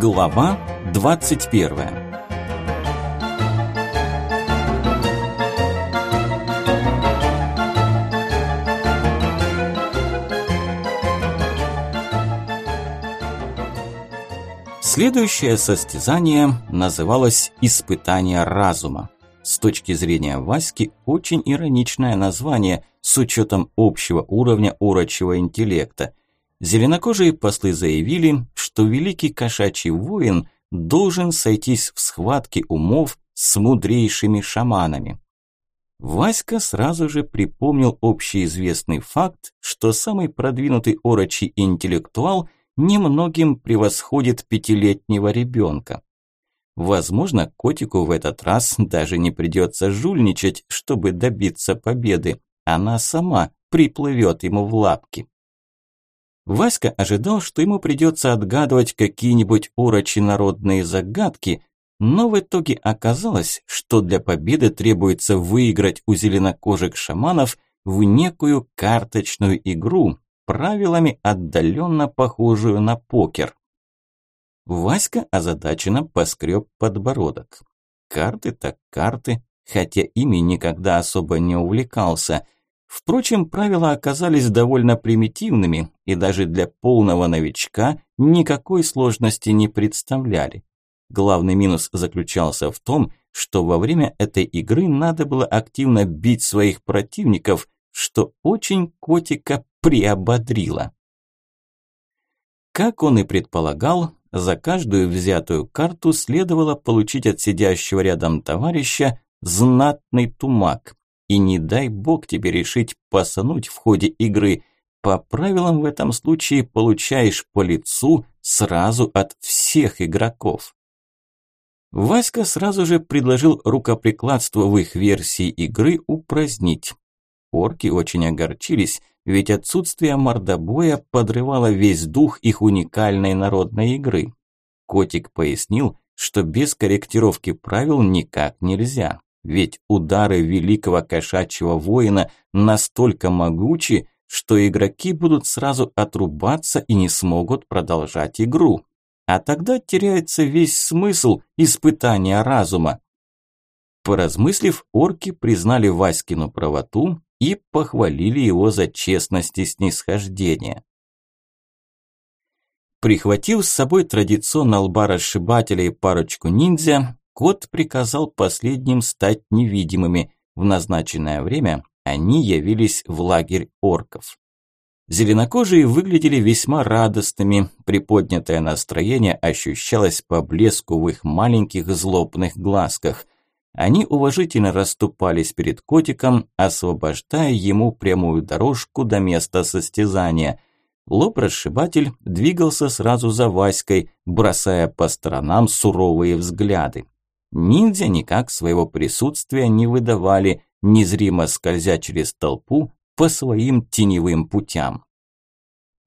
Глава 21 Следующее состязание называлось «Испытание разума». С точки зрения Васьки, очень ироничное название с учетом общего уровня урочего интеллекта – Зеленокожие послы заявили, что великий кошачий воин должен сойтись в схватке умов с мудрейшими шаманами. Васька сразу же припомнил общеизвестный факт, что самый продвинутый орочий интеллектуал немногим превосходит пятилетнего ребенка. Возможно, котику в этот раз даже не придется жульничать, чтобы добиться победы. Она сама приплывет ему в лапки. Васька ожидал, что ему придется отгадывать какие-нибудь урочи народные загадки, но в итоге оказалось, что для победы требуется выиграть у зеленокожих шаманов в некую карточную игру, правилами отдаленно похожую на покер. Васька озадаченно поскреб подбородок. Карты так карты, хотя ими никогда особо не увлекался. Впрочем, правила оказались довольно примитивными и даже для полного новичка никакой сложности не представляли. Главный минус заключался в том, что во время этой игры надо было активно бить своих противников, что очень котика приободрило. Как он и предполагал, за каждую взятую карту следовало получить от сидящего рядом товарища знатный тумак. И не дай бог тебе решить посануть в ходе игры. По правилам в этом случае получаешь по лицу сразу от всех игроков. Васька сразу же предложил рукоприкладство в их версии игры упразднить. Орки очень огорчились, ведь отсутствие мордобоя подрывало весь дух их уникальной народной игры. Котик пояснил, что без корректировки правил никак нельзя. Ведь удары великого кошачьего воина настолько могучи, что игроки будут сразу отрубаться и не смогут продолжать игру. А тогда теряется весь смысл испытания разума. Поразмыслив, орки признали Васькину правоту и похвалили его за честность и снисхождение. Прихватив с собой традиционно лба расшибателя и парочку ниндзя, Кот приказал последним стать невидимыми. В назначенное время они явились в лагерь орков. Зеленокожие выглядели весьма радостными, приподнятое настроение ощущалось по блеску в их маленьких злобных глазках. Они уважительно расступались перед котиком, освобождая ему прямую дорожку до места состязания. Лоб-расшибатель двигался сразу за Васькой, бросая по сторонам суровые взгляды. Ниндзя никак своего присутствия не выдавали, незримо скользя через толпу по своим теневым путям.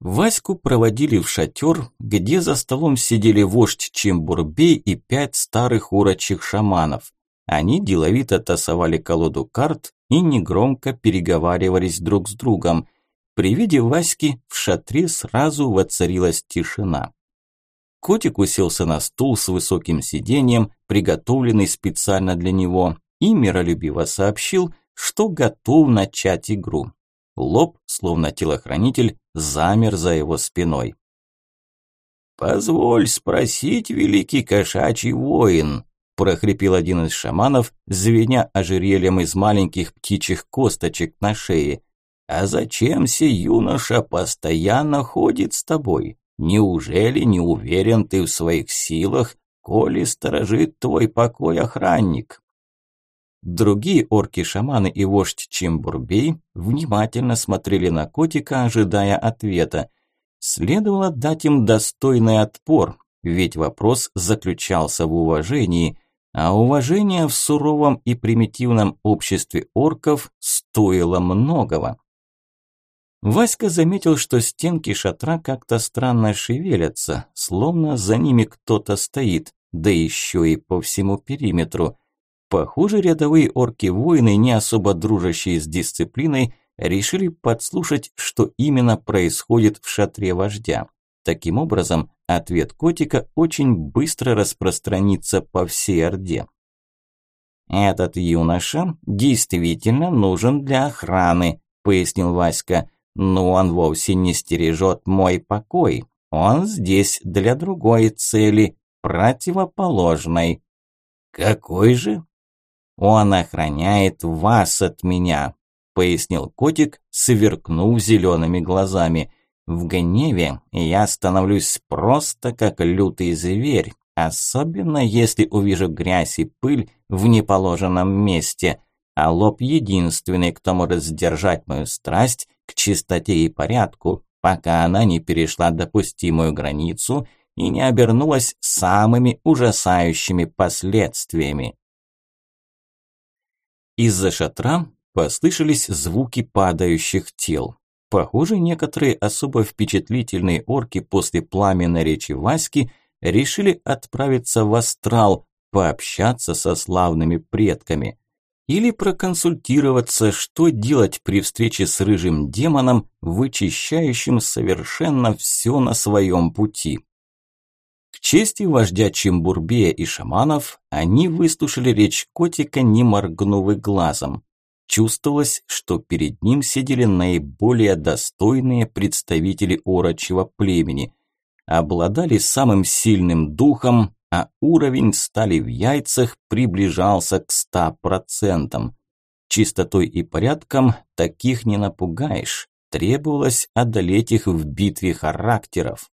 Ваську проводили в шатер, где за столом сидели вождь Чембурбей и пять старых урочих шаманов. Они деловито тасовали колоду карт и негромко переговаривались друг с другом. При виде Васьки в шатре сразу воцарилась тишина. Котик уселся на стул с высоким сиденьем, приготовленный специально для него, и миролюбиво сообщил, что готов начать игру. Лоб, словно телохранитель, замер за его спиной. «Позволь спросить, великий кошачий воин», – прохрипел один из шаманов, звеня ожерельем из маленьких птичьих косточек на шее. «А зачем сей юноша постоянно ходит с тобой? Неужели не уверен ты в своих силах, коли сторожит твой покой охранник?» Другие орки-шаманы и вождь Чимбурбей внимательно смотрели на котика, ожидая ответа. Следовало дать им достойный отпор, ведь вопрос заключался в уважении, а уважение в суровом и примитивном обществе орков стоило многого. Васька заметил, что стенки шатра как-то странно шевелятся, словно за ними кто-то стоит, да еще и по всему периметру. Похоже, рядовые орки-воины, не особо дружащие с дисциплиной, решили подслушать, что именно происходит в шатре вождя. Таким образом, ответ котика очень быстро распространится по всей Орде. «Этот юноша действительно нужен для охраны», – пояснил Васька. «Но он вовсе не стережет мой покой. Он здесь для другой цели, противоположной». «Какой же?» «Он охраняет вас от меня», – пояснил котик, сверкнув зелеными глазами. «В гневе я становлюсь просто как лютый зверь, особенно если увижу грязь и пыль в неположенном месте, а лоб единственный, кто может сдержать мою страсть к чистоте и порядку, пока она не перешла допустимую границу и не обернулась самыми ужасающими последствиями. Из-за шатра послышались звуки падающих тел. Похоже, некоторые особо впечатлительные орки после пламенной речи Васьки решили отправиться в астрал, пообщаться со славными предками. Или проконсультироваться, что делать при встрече с рыжим демоном, вычищающим совершенно все на своем пути. К чести вождя Чембурбея и шаманов, они выслушали речь котика, не моргнув и глазом. Чувствовалось, что перед ним сидели наиболее достойные представители орочьего племени, обладали самым сильным духом, а уровень стали в яйцах приближался к ста процентам. Чистотой и порядком таких не напугаешь, требовалось одолеть их в битве характеров.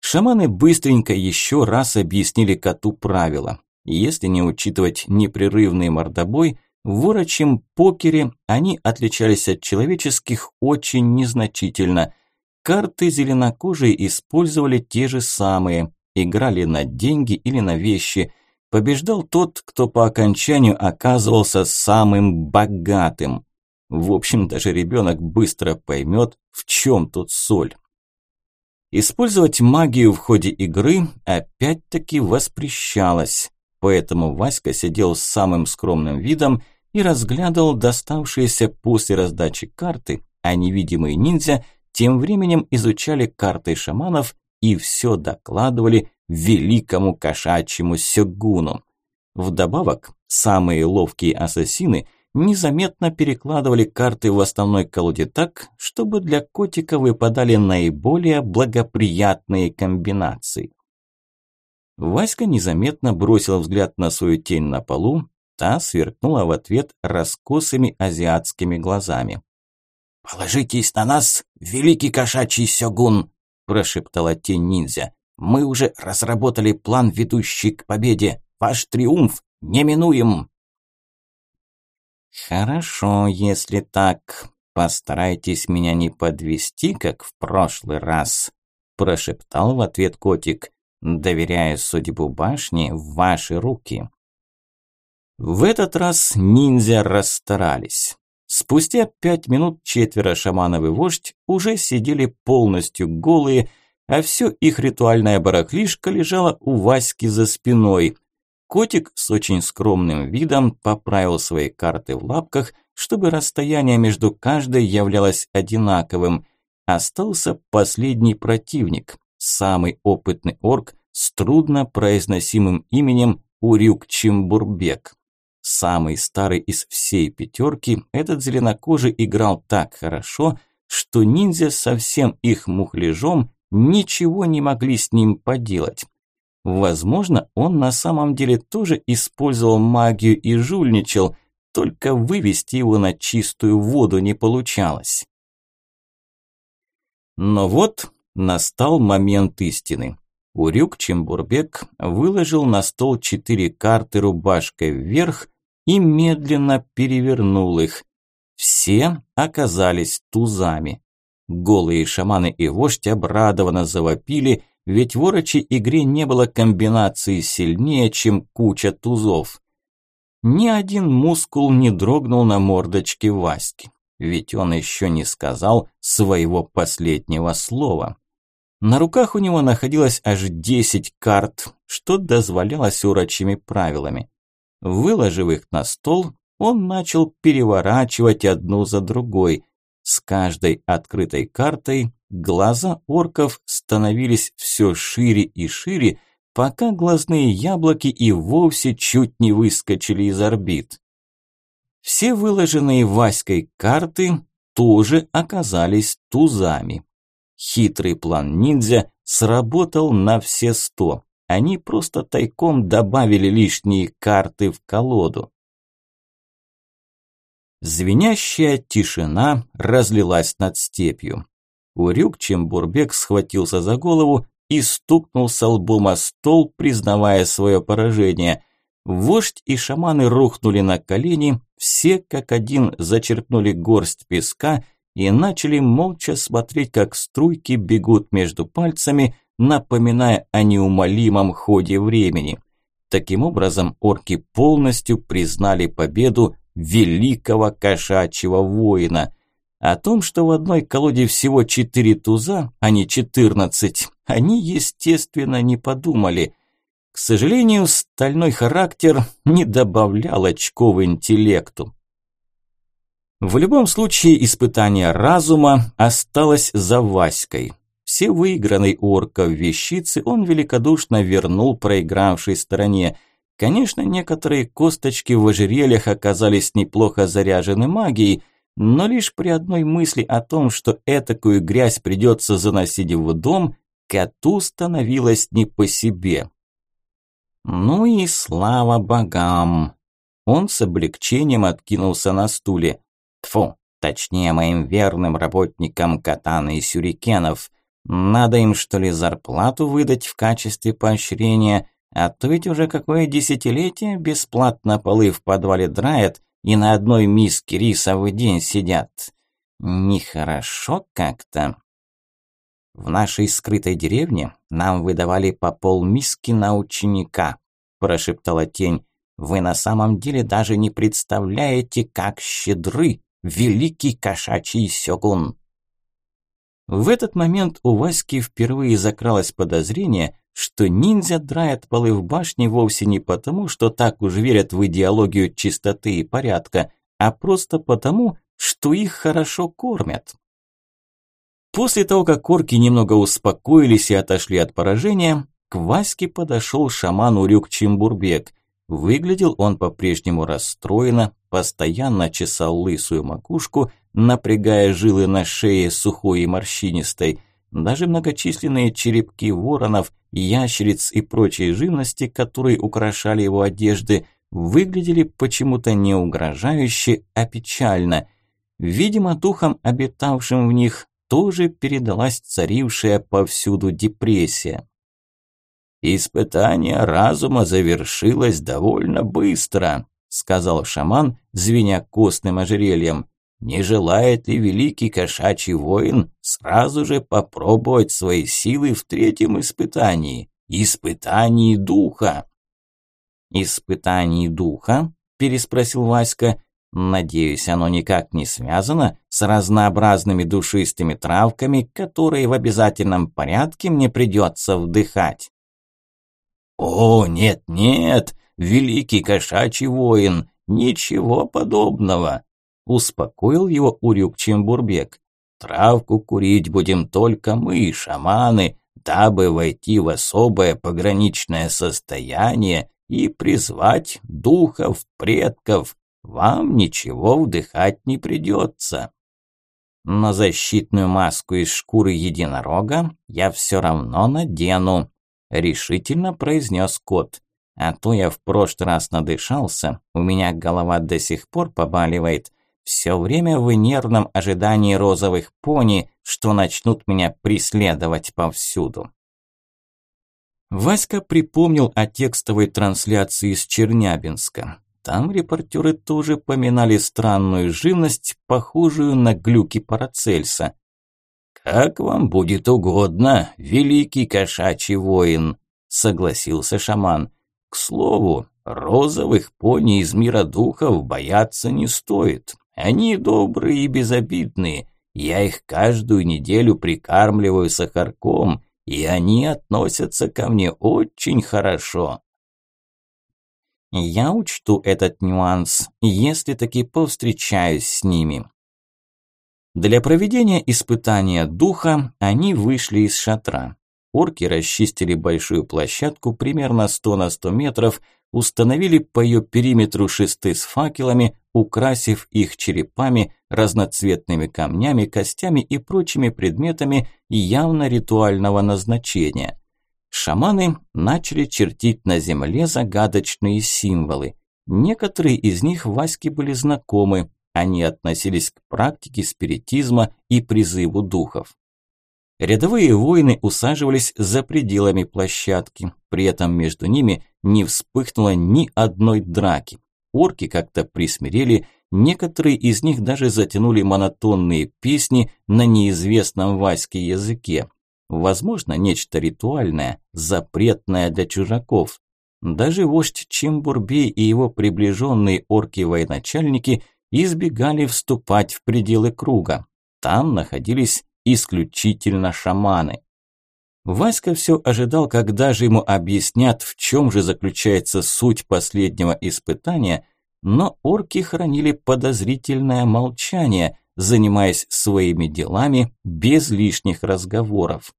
Шаманы быстренько еще раз объяснили коту правила. Если не учитывать непрерывный мордобой, в ворочем покере они отличались от человеческих очень незначительно – Карты зеленокожие использовали те же самые, играли на деньги или на вещи. Побеждал тот, кто по окончанию оказывался самым богатым. В общем, даже ребенок быстро поймет, в чем тут соль. Использовать магию в ходе игры опять-таки воспрещалось, поэтому Васька сидел с самым скромным видом и разглядывал доставшиеся после раздачи карты, а невидимые ниндзя – тем временем изучали карты шаманов и все докладывали великому кошачьему сёгуну. Вдобавок, самые ловкие ассасины незаметно перекладывали карты в основной колоде так, чтобы для котика выпадали наиболее благоприятные комбинации. Васька незаметно бросил взгляд на свою тень на полу, та сверкнула в ответ раскосыми азиатскими глазами. «Положитесь на нас, великий кошачий сёгун!» – прошептала тень ниндзя. «Мы уже разработали план, ведущий к победе. Ваш триумф неминуем!» «Хорошо, если так. Постарайтесь меня не подвести, как в прошлый раз», – прошептал в ответ котик, доверяя судьбу башни в ваши руки. В этот раз ниндзя расстарались. Спустя пять минут четверо шаманов и вождь уже сидели полностью голые, а все их ритуальная барахлишка лежала у Васьки за спиной. Котик с очень скромным видом поправил свои карты в лапках, чтобы расстояние между каждой являлось одинаковым. Остался последний противник, самый опытный орк с трудно произносимым именем Урюк Чимбурбек. Самый старый из всей пятерки, этот зеленокожий играл так хорошо, что ниндзя со всем их мухляжом ничего не могли с ним поделать. Возможно, он на самом деле тоже использовал магию и жульничал, только вывести его на чистую воду не получалось. Но вот настал момент истины. Урюк Чембурбек выложил на стол четыре карты рубашкой вверх, и медленно перевернул их. Все оказались тузами. Голые шаманы и вождь обрадованно завопили, ведь в орочей игре не было комбинации сильнее, чем куча тузов. Ни один мускул не дрогнул на мордочке Васьки, ведь он еще не сказал своего последнего слова. На руках у него находилось аж 10 карт, что дозволялось урочими правилами. Выложив их на стол, он начал переворачивать одну за другой. С каждой открытой картой глаза орков становились все шире и шире, пока глазные яблоки и вовсе чуть не выскочили из орбит. Все выложенные Васькой карты тоже оказались тузами. Хитрый план ниндзя сработал на все сто. Они просто тайком добавили лишние карты в колоду. Звенящая тишина разлилась над степью. Урюк Чембурбек схватился за голову и стукнулся лбом о стол, признавая свое поражение. Вождь и шаманы рухнули на колени, все как один зачерпнули горсть песка и начали молча смотреть, как струйки бегут между пальцами, напоминая о неумолимом ходе времени. Таким образом, орки полностью признали победу великого кошачьего воина. О том, что в одной колоде всего четыре туза, а не четырнадцать, они, естественно, не подумали. К сожалению, стальной характер не добавлял очков интеллекту. В любом случае, испытание разума осталось за Васькой. Все выигранные у орков вещицы он великодушно вернул проигравшей стороне. Конечно, некоторые косточки в ожерельях оказались неплохо заряжены магией, но лишь при одной мысли о том, что этакую грязь придется заносить в дом, коту становилось не по себе. Ну и слава богам! Он с облегчением откинулся на стуле. Тфу, точнее моим верным работникам катаны и сюрикенов. Надо им что ли зарплату выдать в качестве поощрения, а то ведь уже какое десятилетие бесплатно полы в подвале драет и на одной миске риса в день сидят. Нехорошо как-то. В нашей скрытой деревне нам выдавали по полмиски на ученика, прошептала тень. Вы на самом деле даже не представляете, как щедры великий кошачий сёгун. В этот момент у Васьки впервые закралось подозрение, что ниндзя драет полы в башне вовсе не потому, что так уж верят в идеологию чистоты и порядка, а просто потому, что их хорошо кормят. После того, как орки немного успокоились и отошли от поражения, к Ваське подошел шаман Урюк Чимбурбек. Выглядел он по-прежнему расстроенно, постоянно чесал лысую макушку, напрягая жилы на шее сухой и морщинистой. Даже многочисленные черепки воронов, ящериц и прочей живности, которые украшали его одежды, выглядели почему-то не угрожающе, а печально. Видимо, духом, обитавшим в них, тоже передалась царившая повсюду депрессия. «Испытание разума завершилось довольно быстро», – сказал шаман, звеня костным ожерельем. «Не желает ли великий кошачий воин сразу же попробовать свои силы в третьем испытании, испытании духа?» «Испытании духа?» – переспросил Васька. Надеюсь, оно никак не связано с разнообразными душистыми травками, которые в обязательном порядке мне придется вдыхать. О, нет-нет, великий кошачий воин, ничего подобного, успокоил его Урюк Чембурбек. Травку курить будем только мы, шаманы, дабы войти в особое пограничное состояние и призвать духов предков, вам ничего вдыхать не придется. Но защитную маску из шкуры единорога я все равно надену, решительно произнес кот. А то я в прошлый раз надышался, у меня голова до сих пор побаливает. Все время в нервном ожидании розовых пони, что начнут меня преследовать повсюду. Васька припомнил о текстовой трансляции из Чернябинска. Там репортеры тоже поминали странную живность, похожую на глюки Парацельса. «Как вам будет угодно, великий кошачий воин», – согласился шаман. «К слову, розовых пони из мира духов бояться не стоит. Они добрые и безобидные. Я их каждую неделю прикармливаю сахарком, и они относятся ко мне очень хорошо». Я учту этот нюанс, если таки повстречаюсь с ними. Для проведения испытания духа они вышли из шатра. Орки расчистили большую площадку примерно 100 на 100 метров, установили по ее периметру шесты с факелами, украсив их черепами, разноцветными камнями, костями и прочими предметами явно ритуального назначения. Шаманы начали чертить на земле загадочные символы. Некоторые из них Ваське были знакомы, они относились к практике спиритизма и призыву духов. Рядовые воины усаживались за пределами площадки, при этом между ними не вспыхнуло ни одной драки. Орки как-то присмирели, некоторые из них даже затянули монотонные песни на неизвестном Ваське языке. Возможно, нечто ритуальное, запретное для чужаков. Даже вождь Чимбурбей и его приближенные орки-военачальники избегали вступать в пределы круга. Там находились исключительно шаманы. Васька все ожидал, когда же ему объяснят, в чем же заключается суть последнего испытания, но орки хранили подозрительное молчание, занимаясь своими делами без лишних разговоров.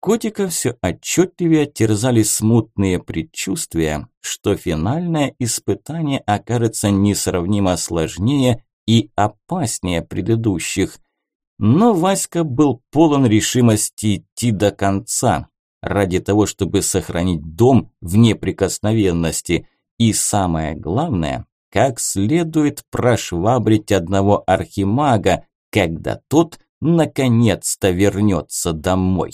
Котика все отчетливее терзали смутные предчувствия, что финальное испытание окажется несравнимо сложнее и опаснее предыдущих. Но Васька был полон решимости идти до конца, ради того, чтобы сохранить дом в неприкосновенности. И самое главное, как следует прошвабрить одного архимага, когда тот наконец-то вернется домой.